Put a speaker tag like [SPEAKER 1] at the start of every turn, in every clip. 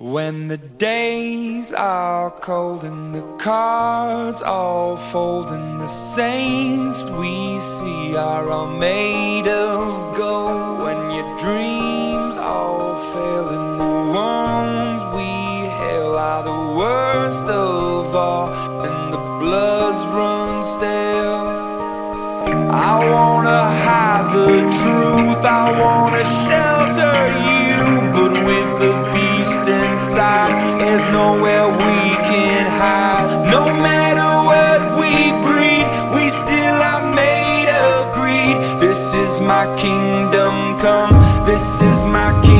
[SPEAKER 1] When the days are cold and the cards all fold and the saints we see are all made of gold. When your dreams all fail and the ones we hail are the worst of all and the bloods run stale I wanna hide the truth, I wanna shelter you is my kingdom come, this is my kingdom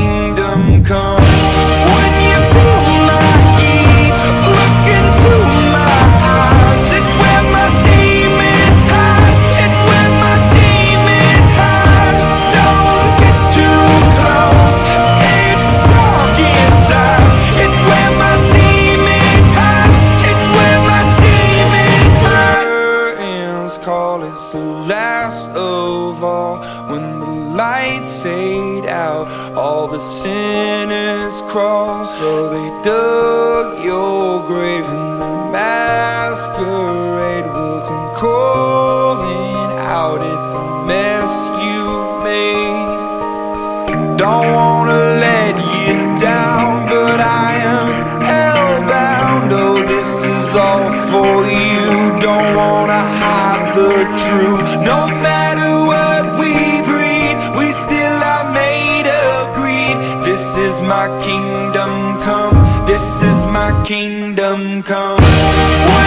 [SPEAKER 1] it's the last of all When the lights fade out, all the sinners crawl So they dug your grave and the masquerade will come calling out at the mess you've made don't wanna let you down, but I am hellbound. Oh, this is all for you. Don't wanna hide the truth. No matter what we breed, we still are made of greed. This is my kingdom come. This is my kingdom come.